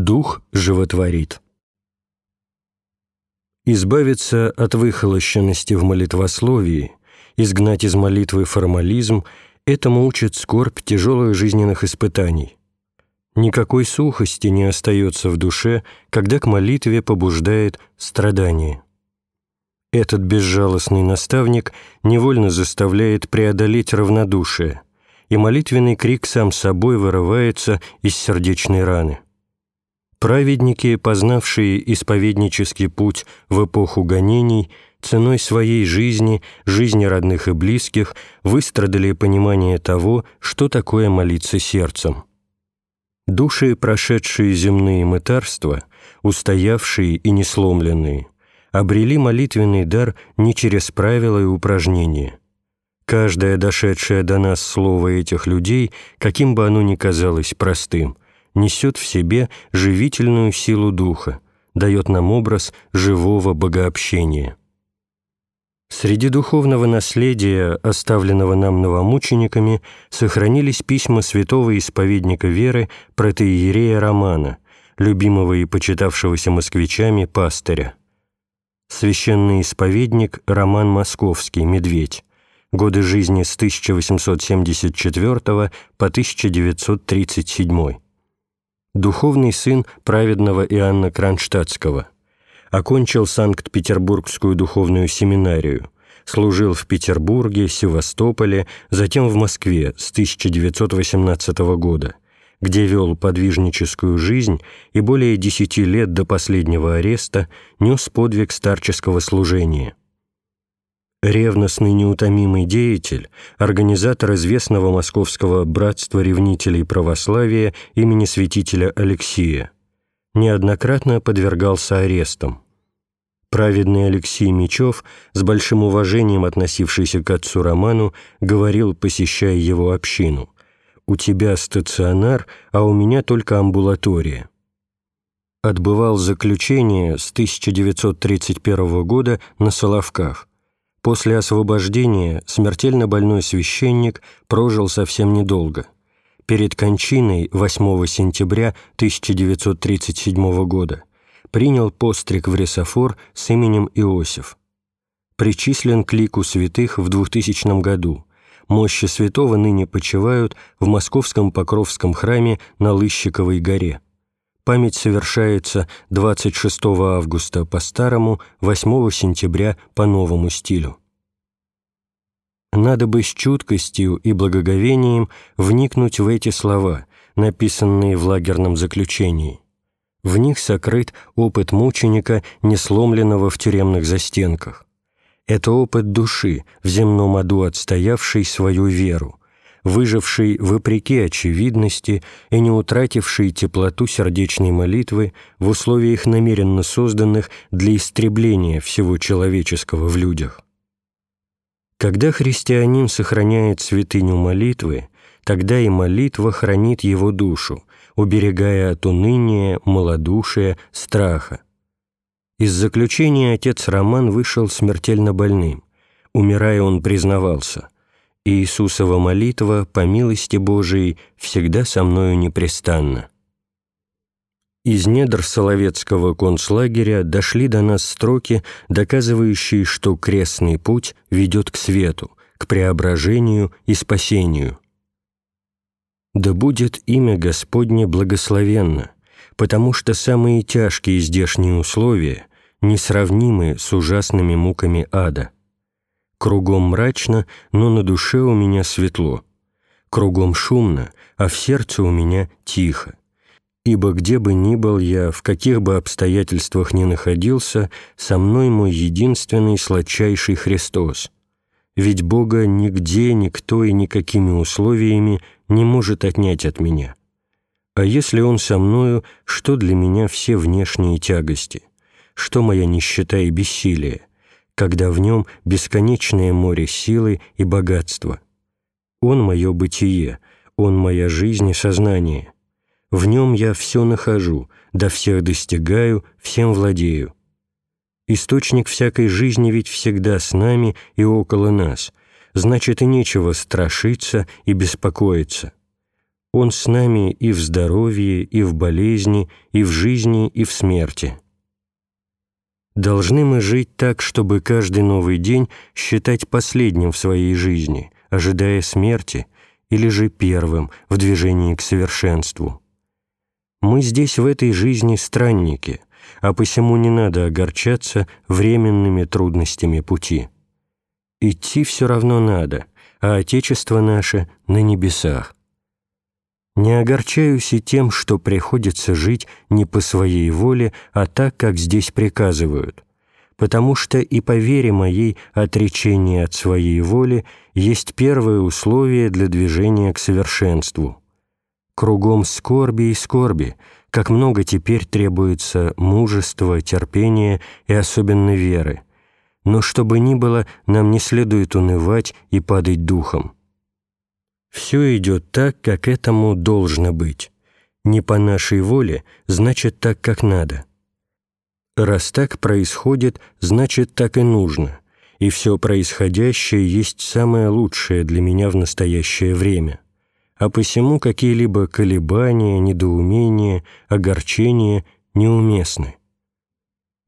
Дух животворит. Избавиться от выхолощенности в молитвословии, изгнать из молитвы формализм – этому учит скорбь тяжелых жизненных испытаний. Никакой сухости не остается в душе, когда к молитве побуждает страдание. Этот безжалостный наставник невольно заставляет преодолеть равнодушие, и молитвенный крик сам собой вырывается из сердечной раны. Праведники, познавшие исповеднический путь в эпоху гонений, ценой своей жизни, жизни родных и близких, выстрадали понимание того, что такое молиться сердцем. Души, прошедшие земные мытарства, устоявшие и несломленные, обрели молитвенный дар не через правила и упражнения. Каждое дошедшее до нас слово этих людей, каким бы оно ни казалось простым, несет в себе живительную силу духа, дает нам образ живого богообщения. Среди духовного наследия, оставленного нам новомучениками, сохранились письма святого исповедника веры протеерея Романа, любимого и почитавшегося москвичами пастыря. Священный исповедник Роман Московский, Медведь. Годы жизни с 1874 по 1937. Духовный сын праведного Иоанна Кронштадтского. Окончил Санкт-Петербургскую духовную семинарию. Служил в Петербурге, Севастополе, затем в Москве с 1918 года где вел подвижническую жизнь и более десяти лет до последнего ареста нес подвиг старческого служения. Ревностный неутомимый деятель, организатор известного московского братства ревнителей православия имени святителя Алексия, неоднократно подвергался арестам. Праведный Алексей Мечев, с большим уважением относившийся к отцу Роману, говорил, посещая его общину – у тебя стационар, а у меня только амбулатория. Отбывал заключение с 1931 года на Соловках. После освобождения смертельно больной священник прожил совсем недолго. Перед кончиной 8 сентября 1937 года принял постриг в Ресофор с именем Иосиф. Причислен к лику святых в 2000 году – Мощи святого ныне почивают в Московском Покровском храме на Лыщиковой горе. Память совершается 26 августа по старому, 8 сентября по новому стилю. Надо бы с чуткостью и благоговением вникнуть в эти слова, написанные в лагерном заключении. В них сокрыт опыт мученика, не сломленного в тюремных застенках. Это опыт души, в земном аду отстоявшей свою веру, выживший вопреки очевидности и не утративший теплоту сердечной молитвы в условиях намеренно созданных для истребления всего человеческого в людях. Когда христианин сохраняет святыню молитвы, тогда и молитва хранит его душу, уберегая от уныния, малодушия, страха. Из заключения отец Роман вышел смертельно больным. Умирая, он признавался «Иисусова молитва, по милости Божией, всегда со мною непрестанно». Из недр Соловецкого концлагеря дошли до нас строки, доказывающие, что крестный путь ведет к свету, к преображению и спасению. «Да будет имя Господне благословенно, потому что самые тяжкие здешние условия несравнимы с ужасными муками ада. Кругом мрачно, но на душе у меня светло. Кругом шумно, а в сердце у меня тихо. Ибо где бы ни был я, в каких бы обстоятельствах ни находился, со мной мой единственный сладчайший Христос. Ведь Бога нигде, никто и никакими условиями не может отнять от меня. А если Он со мною, что для меня все внешние тягости? что моя нищета и бессилие, когда в нем бесконечное море силы и богатства. Он — мое бытие, он — моя жизнь и сознание. В нем я все нахожу, до всех достигаю, всем владею. Источник всякой жизни ведь всегда с нами и около нас, значит, и нечего страшиться и беспокоиться. Он с нами и в здоровье, и в болезни, и в жизни, и в смерти. Должны мы жить так, чтобы каждый новый день считать последним в своей жизни, ожидая смерти, или же первым в движении к совершенству. Мы здесь в этой жизни странники, а посему не надо огорчаться временными трудностями пути. Идти все равно надо, а Отечество наше на небесах. Не огорчаюсь и тем, что приходится жить не по своей воле, а так, как здесь приказывают, потому что и по вере моей отречение от своей воли есть первое условие для движения к совершенству. Кругом скорби и скорби, как много теперь требуется мужества, терпения и особенно веры. Но что бы ни было, нам не следует унывать и падать духом. Все идет так, как этому должно быть. Не по нашей воле, значит так, как надо. Раз так происходит, значит так и нужно, и все происходящее есть самое лучшее для меня в настоящее время. А посему какие-либо колебания, недоумения, огорчения неуместны.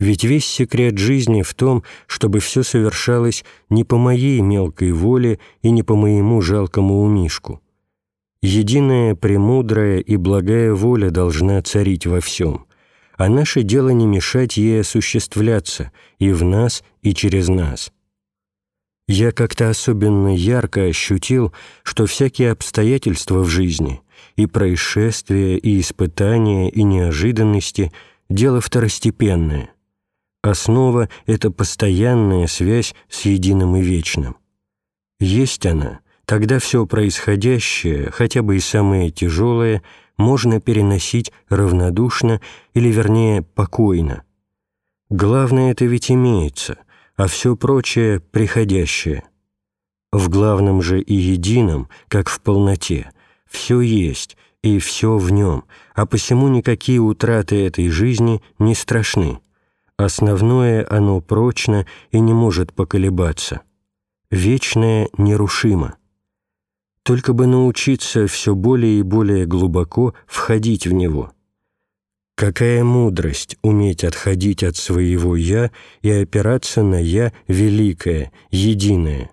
Ведь весь секрет жизни в том, чтобы все совершалось не по моей мелкой воле и не по моему жалкому умишку. Единая, премудрая и благая воля должна царить во всем, а наше дело не мешать ей осуществляться и в нас, и через нас. Я как-то особенно ярко ощутил, что всякие обстоятельства в жизни, и происшествия, и испытания, и неожиданности – дело второстепенное – Основа — это постоянная связь с единым и вечным. Есть она, тогда все происходящее, хотя бы и самое тяжелое, можно переносить равнодушно или, вернее, покойно. Главное это ведь имеется, а все прочее — приходящее. В главном же и едином, как в полноте, все есть, и все в нем, а посему никакие утраты этой жизни не страшны. Основное оно прочно и не может поколебаться. Вечное нерушимо. Только бы научиться все более и более глубоко входить в него. Какая мудрость уметь отходить от своего «я» и опираться на «я» великое, единое.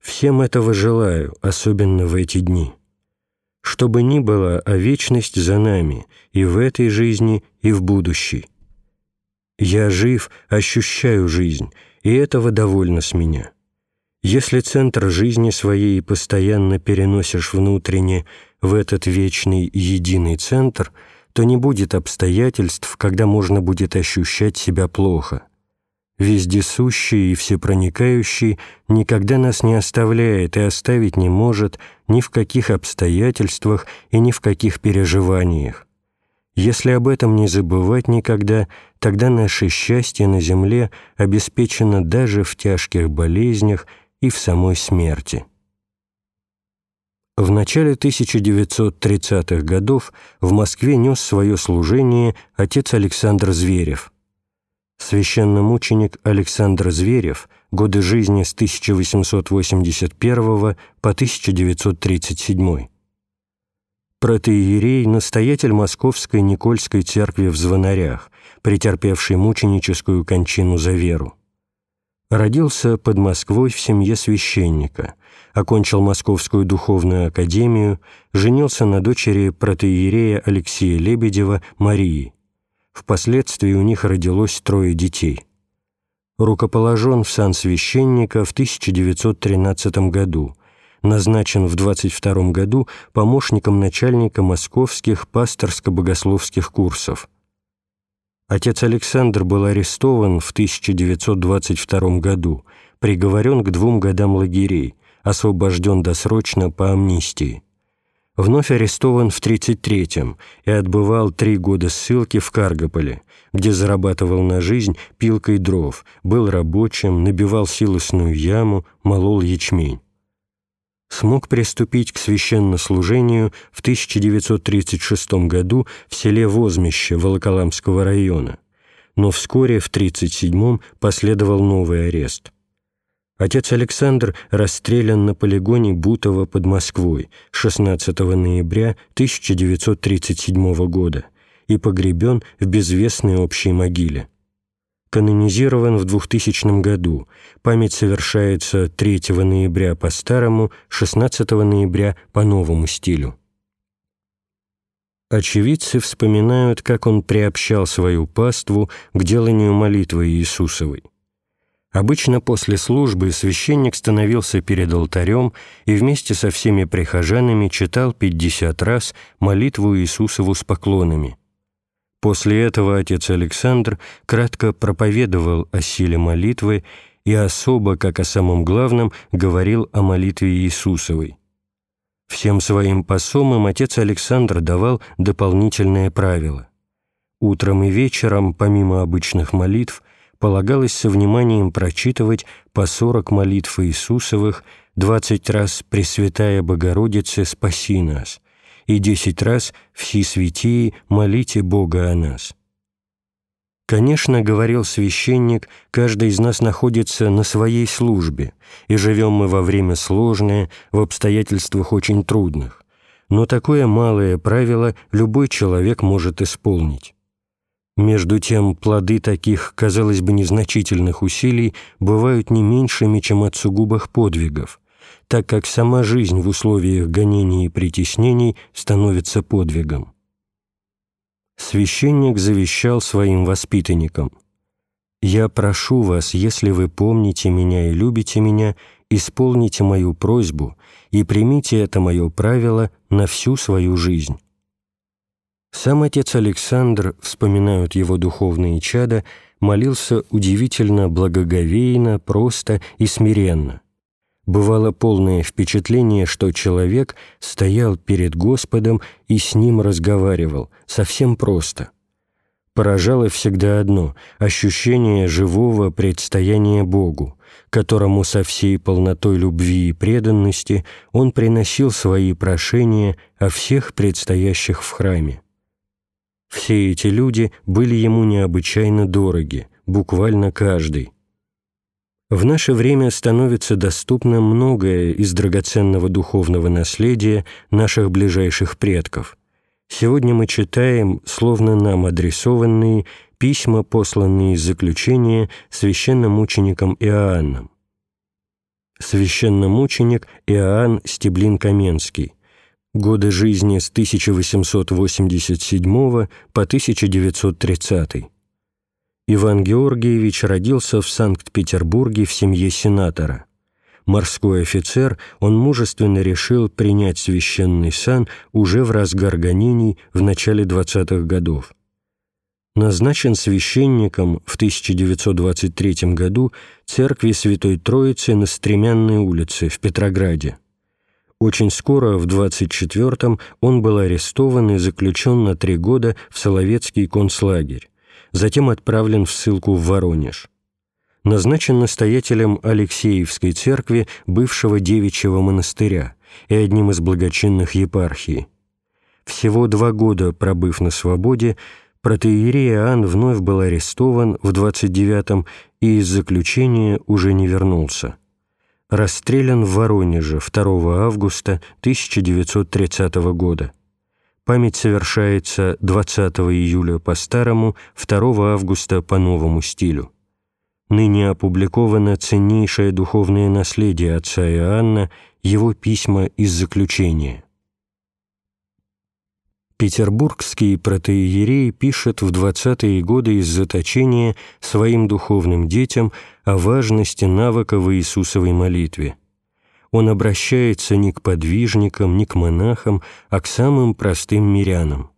Всем этого желаю, особенно в эти дни. Что бы ни было, а вечность за нами и в этой жизни, и в будущей. Я жив, ощущаю жизнь, и этого довольно с меня. Если центр жизни своей постоянно переносишь внутренне в этот вечный единый центр, то не будет обстоятельств, когда можно будет ощущать себя плохо. Вездесущий и всепроникающий никогда нас не оставляет и оставить не может ни в каких обстоятельствах и ни в каких переживаниях. Если об этом не забывать никогда, тогда наше счастье на земле обеспечено даже в тяжких болезнях и в самой смерти. В начале 1930-х годов в Москве нес свое служение отец Александр Зверев. Священномученик Александр Зверев, годы жизни с 1881 по 1937 протеерей, настоятель Московской Никольской церкви в Звонарях, претерпевший мученическую кончину за веру. Родился под Москвой в семье священника, окончил Московскую духовную академию, женился на дочери протеерея Алексея Лебедева Марии. Впоследствии у них родилось трое детей. Рукоположен в сан священника в 1913 году – назначен в 22 году помощником начальника московских пасторско-богословских курсов. Отец Александр был арестован в 1922 году, приговорен к двум годам лагерей, освобожден досрочно по амнистии. Вновь арестован в 1933-м и отбывал три года ссылки в Каргополе, где зарабатывал на жизнь пилкой дров, был рабочим, набивал силосную яму, молол ячмень смог приступить к священнослужению в 1936 году в селе Возмеще Волоколамского района, но вскоре в 1937 последовал новый арест. Отец Александр расстрелян на полигоне Бутово под Москвой 16 ноября 1937 года и погребен в безвестной общей могиле. Канонизирован в 2000 году. Память совершается 3 ноября по старому, 16 ноября по новому стилю. Очевидцы вспоминают, как он приобщал свою паству к деланию молитвы Иисусовой. Обычно после службы священник становился перед алтарем и вместе со всеми прихожанами читал пятьдесят раз молитву Иисусову с поклонами. После этого отец Александр кратко проповедовал о силе молитвы и особо, как о самом главном, говорил о молитве Иисусовой. Всем своим посомам отец Александр давал дополнительное правило. Утром и вечером, помимо обычных молитв, полагалось со вниманием прочитывать по сорок молитв Иисусовых, двадцать раз «Пресвятая Богородице, спаси нас» и десять раз «Все святии, молите Бога о нас». Конечно, говорил священник, каждый из нас находится на своей службе, и живем мы во время сложное, в обстоятельствах очень трудных. Но такое малое правило любой человек может исполнить. Между тем, плоды таких, казалось бы, незначительных усилий бывают не меньшими, чем от сугубых подвигов, так как сама жизнь в условиях гонений и притеснений становится подвигом. Священник завещал своим воспитанникам «Я прошу вас, если вы помните меня и любите меня, исполните мою просьбу и примите это мое правило на всю свою жизнь». Сам отец Александр, вспоминают его духовные чада, молился удивительно благоговейно, просто и смиренно. Бывало полное впечатление, что человек стоял перед Господом и с ним разговаривал, совсем просто. Поражало всегда одно — ощущение живого предстояния Богу, которому со всей полнотой любви и преданности он приносил свои прошения о всех предстоящих в храме. Все эти люди были ему необычайно дороги, буквально каждый. В наше время становится доступно многое из драгоценного духовного наследия наших ближайших предков. Сегодня мы читаем, словно нам адресованные, письма, посланные из заключения священномучеником Иоанном. Священномученик Иоанн Стеблин-Каменский, годы жизни с 1887 по 1930. Иван Георгиевич родился в Санкт-Петербурге в семье сенатора. Морской офицер, он мужественно решил принять священный сан уже в разгар гонений в начале 20-х годов. Назначен священником в 1923 году церкви Святой Троицы на Стремянной улице в Петрограде. Очень скоро, в 24-м, он был арестован и заключен на три года в Соловецкий концлагерь, затем отправлен в ссылку в Воронеж. Назначен настоятелем Алексеевской церкви бывшего девичьего монастыря и одним из благочинных епархий. Всего два года пробыв на свободе, протеерей Иоанн вновь был арестован в 29-м и из заключения уже не вернулся расстрелян в Воронеже 2 августа 1930 года. Память совершается 20 июля по старому, 2 августа по новому стилю. Ныне опубликовано ценнейшее духовное наследие отца Иоанна, его письма из заключения. Петербургский протеерей пишет в двадцатые годы из заточения своим духовным детям о важности навыка в Иисусовой молитве. Он обращается не к подвижникам, не к монахам, а к самым простым мирянам,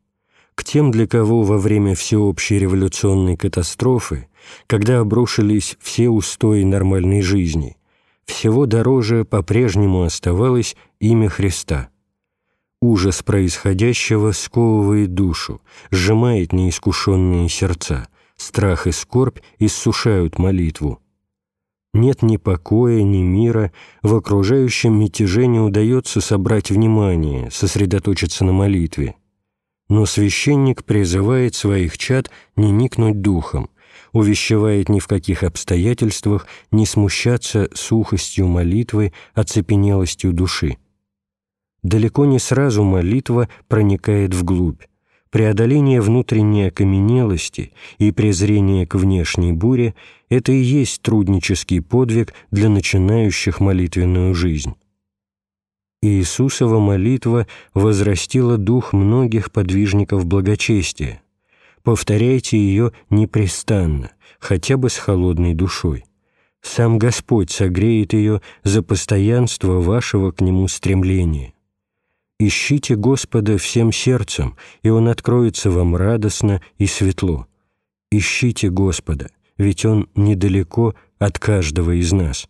к тем, для кого во время всеобщей революционной катастрофы, когда обрушились все устои нормальной жизни, всего дороже по-прежнему оставалось имя Христа – Ужас происходящего сковывает душу, сжимает неискушенные сердца, страх и скорбь иссушают молитву. Нет ни покоя, ни мира, в окружающем мятеже не удается собрать внимание, сосредоточиться на молитве. Но священник призывает своих чад не никнуть духом, увещевает ни в каких обстоятельствах не смущаться сухостью молитвы, оцепенелостью души. Далеко не сразу молитва проникает вглубь. Преодоление внутренней окаменелости и презрение к внешней буре – это и есть труднический подвиг для начинающих молитвенную жизнь. Иисусова молитва возрастила дух многих подвижников благочестия. Повторяйте ее непрестанно, хотя бы с холодной душой. Сам Господь согреет ее за постоянство вашего к Нему стремления. Ищите Господа всем сердцем, и Он откроется вам радостно и светло. Ищите Господа, ведь Он недалеко от каждого из нас.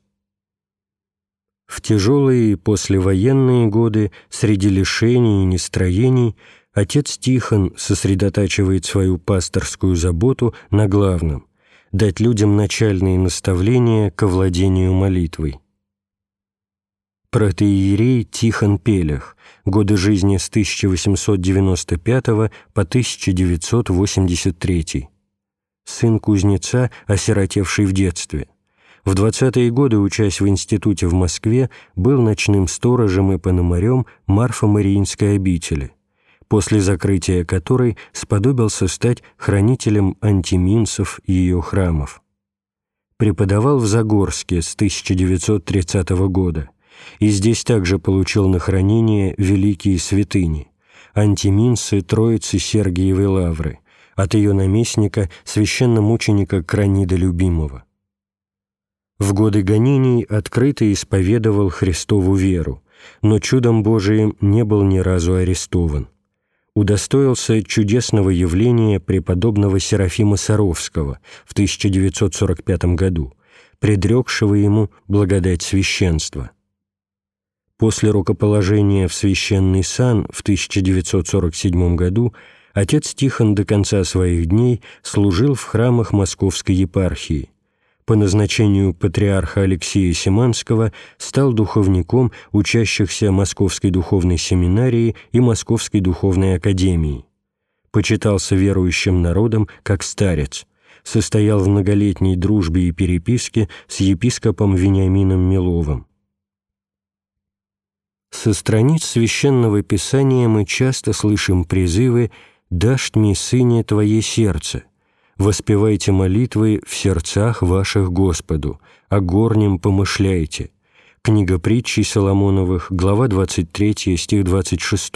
В тяжелые послевоенные годы среди лишений и нестроений отец Тихон сосредотачивает свою пасторскую заботу на главном – дать людям начальные наставления к овладению молитвой. Протеерей Тихон Пелях. Годы жизни с 1895 по 1983. Сын кузнеца, осиротевший в детстве – в 20-е годы, учась в институте в Москве, был ночным сторожем и пономарем Марфа-Мариинской обители, после закрытия которой сподобился стать хранителем антиминцев ее храмов. Преподавал в Загорске с 1930 года, и здесь также получил на хранение великие святыни – антиминцы Троицы Сергиевой Лавры, от ее наместника, священномученика Кранида Любимого – в годы гонений открыто исповедовал Христову веру, но чудом Божиим не был ни разу арестован. Удостоился чудесного явления преподобного Серафима Саровского в 1945 году, предрекшего ему благодать священства. После рукоположения в священный сан в 1947 году отец Тихон до конца своих дней служил в храмах Московской епархии – по назначению патриарха Алексея Симанского стал духовником учащихся Московской духовной семинарии и Московской духовной академии. Почитался верующим народом как старец, состоял в многолетней дружбе и переписке с епископом Вениамином Миловым. Со страниц Священного Писания мы часто слышим призывы «Дашь мне, Сыне, Твое сердце», воспевайте молитвы в сердцах ваших Господу, о горнем помышляйте». Книга притчей Соломоновых, глава 23, стих 26,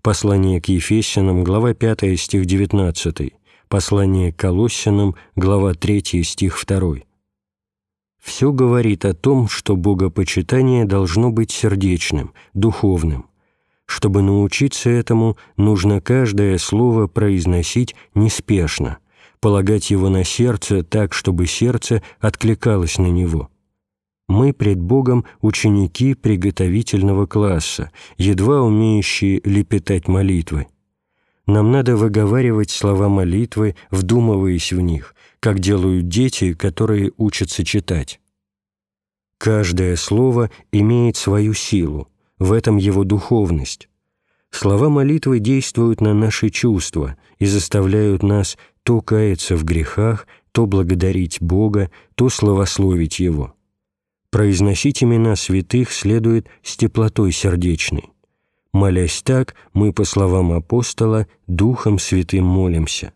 послание к Ефесянам, глава 5, стих 19, послание к Колоссянам, глава 3, стих 2. Все говорит о том, что богопочитание должно быть сердечным, духовным. Чтобы научиться этому, нужно каждое слово произносить неспешно – полагать его на сердце так, чтобы сердце откликалось на него. Мы пред Богом ученики приготовительного класса, едва умеющие лепетать молитвы. Нам надо выговаривать слова молитвы, вдумываясь в них, как делают дети, которые учатся читать. Каждое слово имеет свою силу, в этом его духовность. Слова молитвы действуют на наши чувства и заставляют нас то каяться в грехах, то благодарить Бога, то славословить Его. Произносить имена святых следует с теплотой сердечной. Молясь так, мы, по словам апостола, Духом Святым молимся.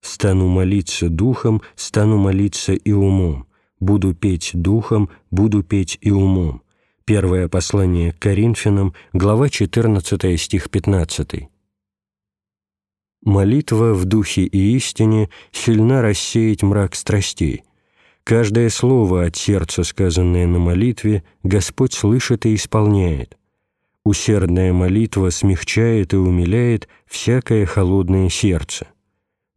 «Стану молиться Духом, стану молиться и умом. Буду петь Духом, буду петь и умом». Первое послание к Коринфянам, глава 14, стих 15. Молитва в духе и истине сильна рассеять мрак страстей. Каждое слово от сердца, сказанное на молитве, Господь слышит и исполняет. Усердная молитва смягчает и умиляет всякое холодное сердце.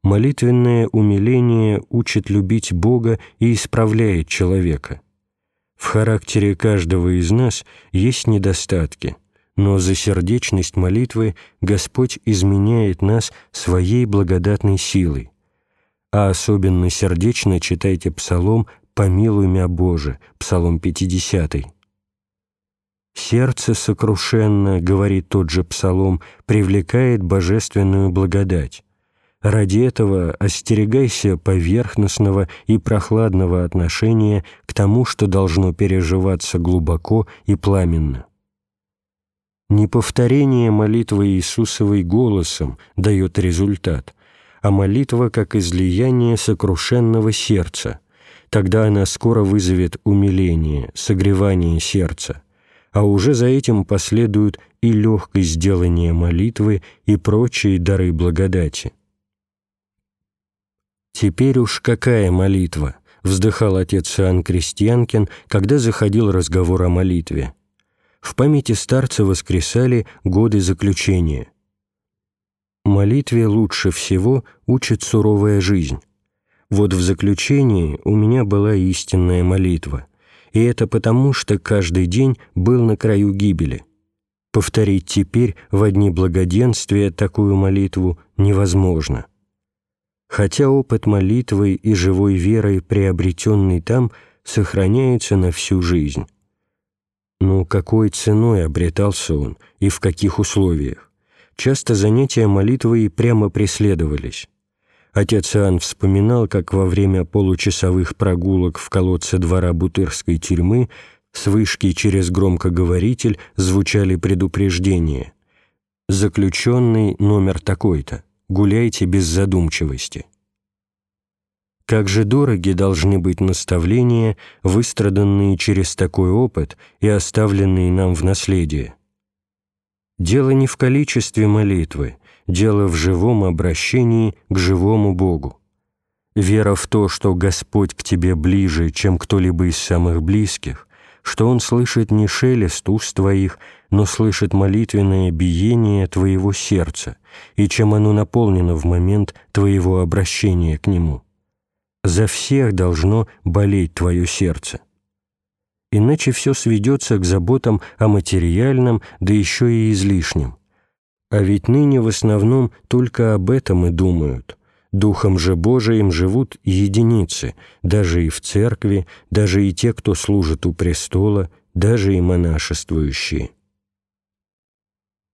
Молитвенное умиление учит любить Бога и исправляет человека. В характере каждого из нас есть недостатки – но за сердечность молитвы Господь изменяет нас своей благодатной силой. А особенно сердечно читайте псалом «Помилуй мя Боже», псалом 50. «Сердце сокрушенно, — говорит тот же псалом, — привлекает божественную благодать. Ради этого остерегайся поверхностного и прохладного отношения к тому, что должно переживаться глубоко и пламенно. Не повторение молитвы Иисусовой голосом дает результат, а молитва как излияние сокрушенного сердца. Тогда она скоро вызовет умиление, согревание сердца, а уже за этим последуют и легкость сделания молитвы и прочие дары благодати. «Теперь уж какая молитва!» — вздыхал отец Иоанн Крестьянкин, когда заходил разговор о молитве. В памяти старца воскресали годы заключения. Молитве лучше всего учит суровая жизнь. Вот в заключении у меня была истинная молитва, и это потому, что каждый день был на краю гибели. Повторить теперь в одни благоденствия такую молитву невозможно хотя опыт молитвы и живой верой, приобретенный там, сохраняется на всю жизнь. Но какой ценой обретался он и в каких условиях? Часто занятия молитвой прямо преследовались. Отец Иоанн вспоминал, как во время получасовых прогулок в колодце двора Бутырской тюрьмы с вышки через громкоговоритель звучали предупреждения. «Заключенный номер такой-то» гуляйте без задумчивости. Как же дороги должны быть наставления, выстраданные через такой опыт и оставленные нам в наследие. Дело не в количестве молитвы, дело в живом обращении к живому Богу. Вера в то, что Господь к тебе ближе, чем кто-либо из самых близких, что Он слышит не шелест уст твоих, но слышит молитвенное биение твоего сердца, и чем оно наполнено в момент твоего обращения к Нему. За всех должно болеть твое сердце. Иначе все сведется к заботам о материальном, да еще и излишнем. А ведь ныне в основном только об этом и думают. Духом же Божиим живут единицы, даже и в церкви, даже и те, кто служит у престола, даже и монашествующие.